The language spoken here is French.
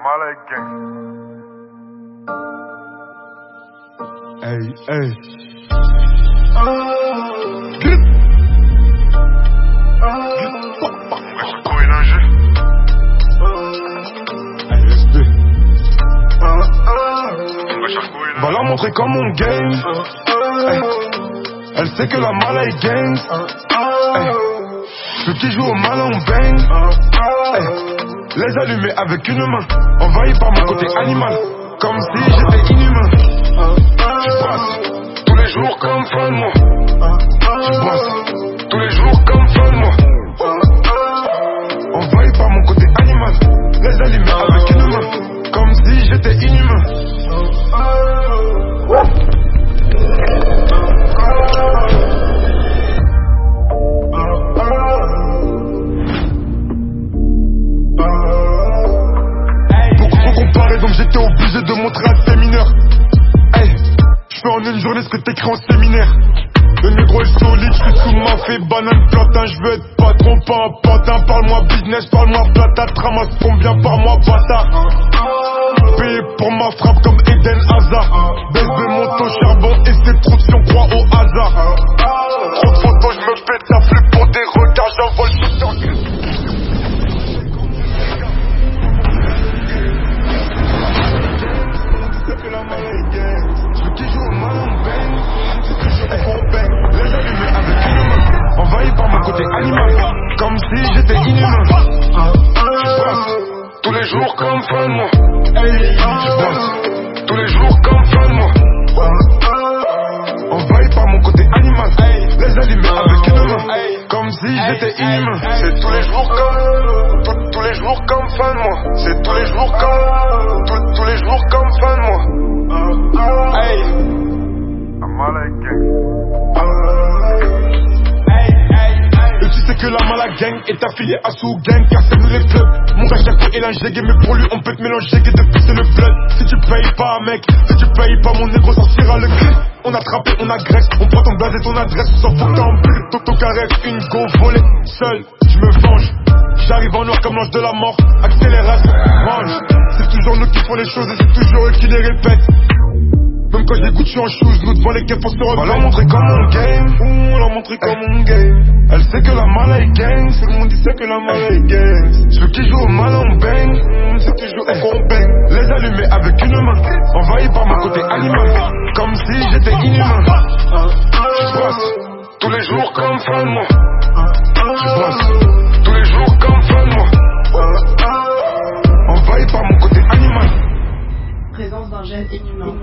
Amala Gang. Hey, hey. Wesh, Koé Linger. Hey, respect. Wesh, Linger. Va leur montrer comme on game. Hey. Elle sait que la mala est gang. Hey. Ceux qui jouent au mal on bang. Hey. Les allumer avec une main. Envahi par mon côté animal. Comme si j'étais je fais en une journée ce que t'écris en séminaire. Le négro est solide, je suis sous ma fait banane plantain, je veux être patron, pas un patin. Parle-moi business, parle-moi plata, ramasse combien par mois, bâtard. Payé pour ma frappe comme Eden Hazard. Baisse de moto, charbon jours comme fin de mois. Je tous les jours comme fin de mois. Envahi par mon côté animal. Les allumer avec une main. Comme si j'étais inhumain. C'est tous les jours comme. tous- Tous les jours comme fin de mois. C'est tous les jours comme. tous- Tous les jours comme fin de mois. Que la gang est affiliée à sous gang car c'est nous les. Mon gars Jaco est l'ingégué mais pour lui on peut te mélanger que depuis c'est le blood. Si tu payes pas mec, si tu payes pas mon négro sortira le cri. On a attrapé, on agresse, on prend ton blaze et ton adresse, on s'en fout en bulle. Toto caresse, une go volée, seul, je me venge. J'arrive en noir comme l'ange de la mort, accélération, range. C'est toujours nous qui font les choses et c'est toujours eux qui les répètent. Quand j'ai Gucci en shoes, nous devant les keufs pour se remettre. On leur montrer comment on game, on leur montrer comment on game. Elle sait que la mala est gang, tout le monde dit sait que la mala est gang. Ceux qui jouent au mal on bang, ceux qui jouent au bang. Les allumer avec une main, envahi par mon côté animal, comme si j'étais inhumain. Je brasse tous les jours comme fin de mois. Je brasse d'un gène inhumain.